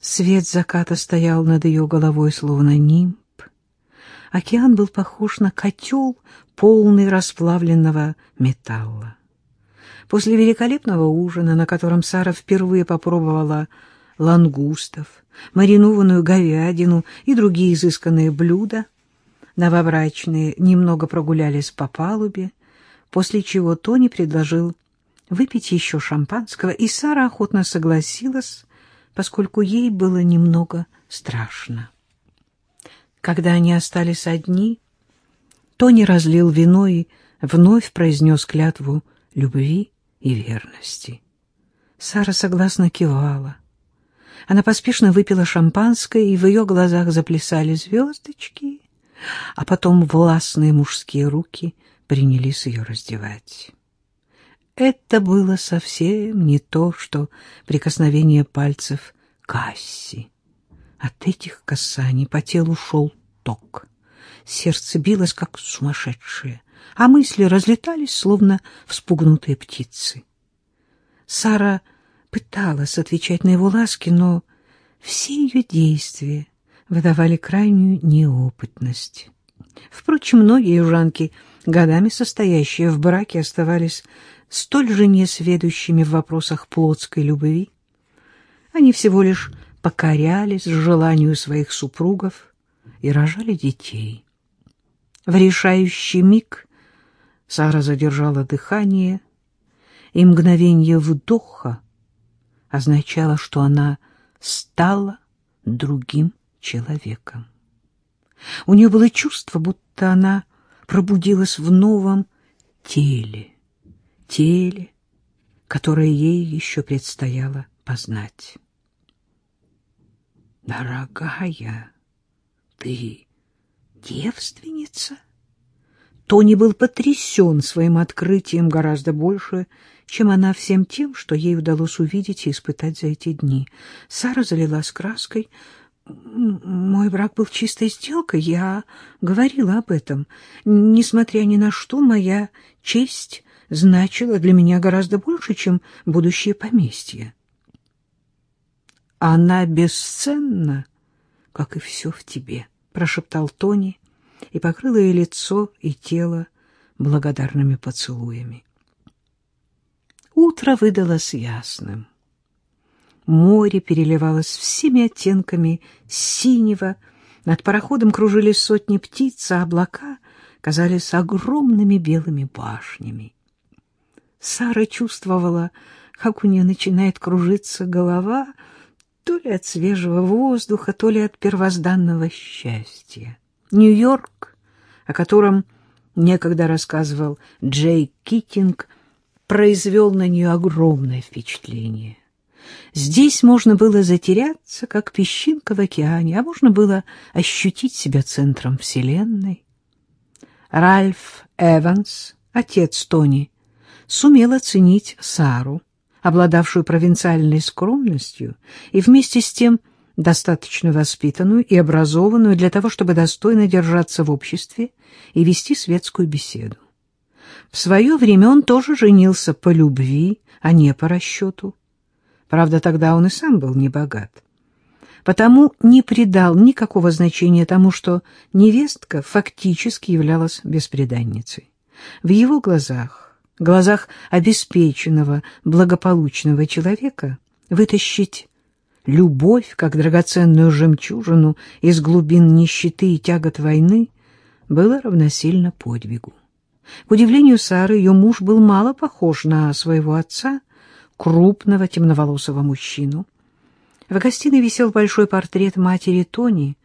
Свет заката стоял над ее головой, словно нимб. Океан был похож на котел, полный расплавленного металла. После великолепного ужина, на котором Сара впервые попробовала лангустов, маринованную говядину и другие изысканные блюда, новобрачные немного прогулялись по палубе, после чего Тони предложил выпить еще шампанского, и Сара охотно согласилась, поскольку ей было немного страшно. Когда они остались одни, Тони разлил вино и вновь произнес клятву любви и верности. Сара согласно кивала. Она поспешно выпила шампанское, и в ее глазах заплясали звездочки, а потом властные мужские руки принялись ее раздевать. Это было совсем не то, что прикосновение пальцев Касси. От этих касаний по телу шел ток. Сердце билось, как сумасшедшее, а мысли разлетались, словно вспугнутые птицы. Сара пыталась отвечать на его ласки, но все ее действия выдавали крайнюю неопытность. Впрочем, многие южанки, годами состоящие в браке, оставались столь же несведущими в вопросах плотской любви. Они всего лишь покорялись желанию своих супругов и рожали детей. В решающий миг Сара задержала дыхание, и мгновение вдоха означало, что она стала другим человеком. У нее было чувство, будто она пробудилась в новом теле, теле, которое ей еще предстояло познать. «Дорогая, ты девственница?» Тони был потрясен своим открытием гораздо больше, чем она всем тем, что ей удалось увидеть и испытать за эти дни. Сара залилась краской. «Мой брак был чистой сделкой, я говорила об этом. Несмотря ни на что, моя честь значила для меня гораздо больше, чем будущее поместье». «Она бесценна, как и все в тебе», — прошептал Тони и покрыл ее лицо и тело благодарными поцелуями. Утро выдалось ясным. Море переливалось всеми оттенками синего, над пароходом кружились сотни птиц, а облака казались огромными белыми башнями. Сара чувствовала, как у нее начинает кружиться голова, то ли от свежего воздуха, то ли от первозданного счастья. Нью-Йорк, о котором некогда рассказывал Джей Китинг, произвел на нее огромное впечатление. Здесь можно было затеряться, как песчинка в океане, а можно было ощутить себя центром Вселенной. Ральф Эванс, отец Тони, сумел оценить Сару, обладавшую провинциальной скромностью и вместе с тем достаточно воспитанную и образованную для того, чтобы достойно держаться в обществе и вести светскую беседу. В свое время он тоже женился по любви, а не по расчету. Правда, тогда он и сам был не богат. Потому не придал никакого значения тому, что невестка фактически являлась беспреданницей. В его глазах, глазах обеспеченного, благополучного человека, вытащить любовь, как драгоценную жемчужину из глубин нищеты и тягот войны, было равносильно подвигу. К удивлению Сары, ее муж был мало похож на своего отца, крупного темноволосого мужчину. В гостиной висел большой портрет матери Тони,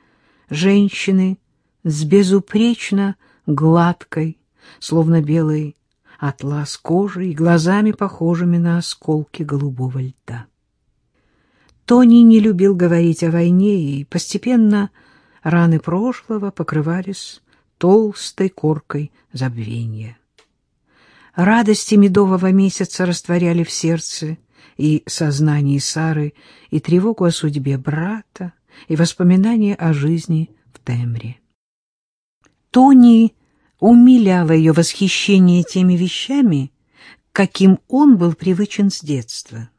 женщины с безупречно гладкой, словно белый атлас кожи и глазами, похожими на осколки голубого льда. Тони не любил говорить о войне, и постепенно раны прошлого покрывались толстой коркой забвения. Радости медового месяца растворяли в сердце и сознании Сары и тревогу о судьбе брата, и воспоминания о жизни в Темре. Тони умиляло ее восхищение теми вещами, каким он был привычен с детства —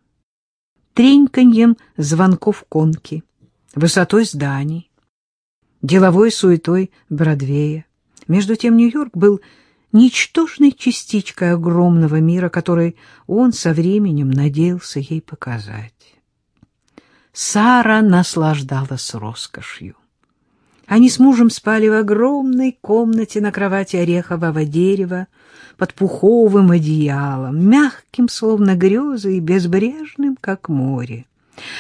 треньканьем звонков конки, высотой зданий, деловой суетой Бродвея. Между тем Нью-Йорк был ничтожной частичкой огромного мира, который он со временем надеялся ей показать. Сара наслаждалась роскошью. Они с мужем спали в огромной комнате на кровати орехового дерева под пуховым одеялом, мягким, словно грезы, и безбрежным, как море.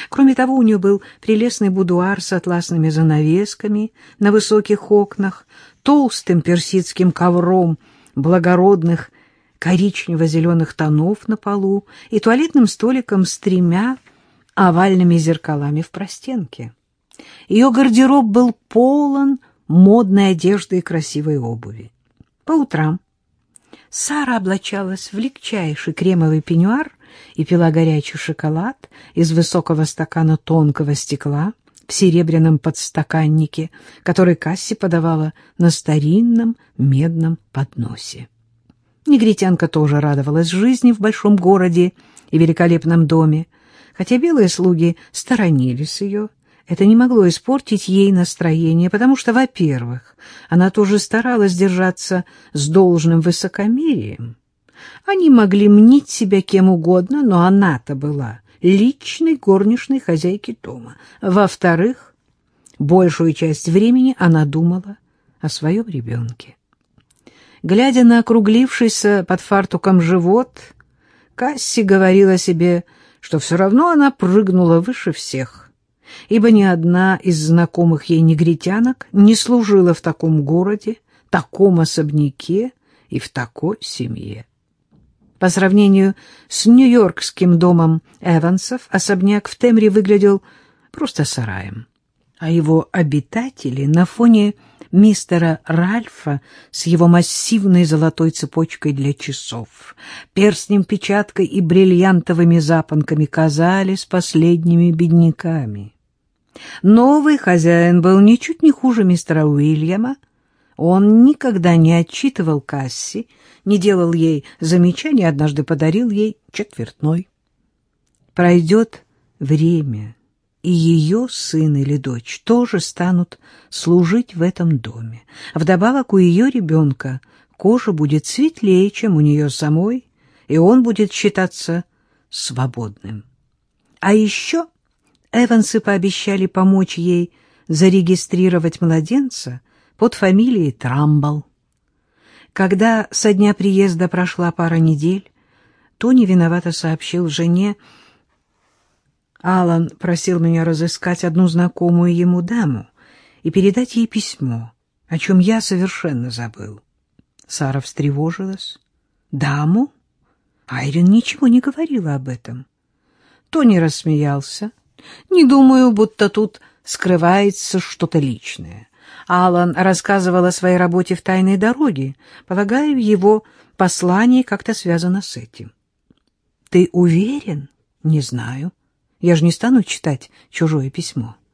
Кроме того, у нее был прелестный будуар с атласными занавесками на высоких окнах, толстым персидским ковром благородных коричнево-зеленых тонов на полу и туалетным столиком с тремя овальными зеркалами в простенке. Ее гардероб был полон модной одежды и красивой обуви. По утрам Сара облачалась в легчайший кремовый пеньюар и пила горячий шоколад из высокого стакана тонкого стекла в серебряном подстаканнике, который Касси подавала на старинном медном подносе. Негритянка тоже радовалась жизни в большом городе и великолепном доме, хотя белые слуги сторонились ее это не могло испортить ей настроение, потому что, во-первых, она тоже старалась держаться с должным высокомерием. Они могли мнить себя кем угодно, но она-то была личной горничной хозяйки дома. Во-вторых, большую часть времени она думала о своем ребенке. Глядя на округлившийся под фартуком живот, Касси говорила себе, что все равно она прыгнула выше всех ибо ни одна из знакомых ей негритянок не служила в таком городе, таком особняке и в такой семье. По сравнению с нью-йоркским домом Эвансов, особняк в Темре выглядел просто сараем, а его обитатели на фоне мистера Ральфа с его массивной золотой цепочкой для часов, перстнем-печаткой и бриллиантовыми запонками казались последними бедняками. Новый хозяин был ничуть не хуже мистера Уильяма. Он никогда не отчитывал Касси, не делал ей замечаний, однажды подарил ей четвертной. Пройдет время, и ее сын или дочь тоже станут служить в этом доме. Вдобавок у ее ребенка кожа будет светлее, чем у нее самой, и он будет считаться свободным. А еще Эвансы пообещали помочь ей зарегистрировать младенца под фамилией Трамбл. Когда со дня приезда прошла пара недель, Тони виновато сообщил жене, Алан просил меня разыскать одну знакомую ему даму и передать ей письмо, о чем я совершенно забыл. Сара встревожилась. «Даму?» Айрин ничего не говорила об этом. Тони рассмеялся. Не думаю, будто тут скрывается что-то личное. Алан рассказывал о своей работе в «Тайной дороге». Полагаю, его послание как-то связано с этим. — Ты уверен? — Не знаю. Я же не стану читать чужое письмо. —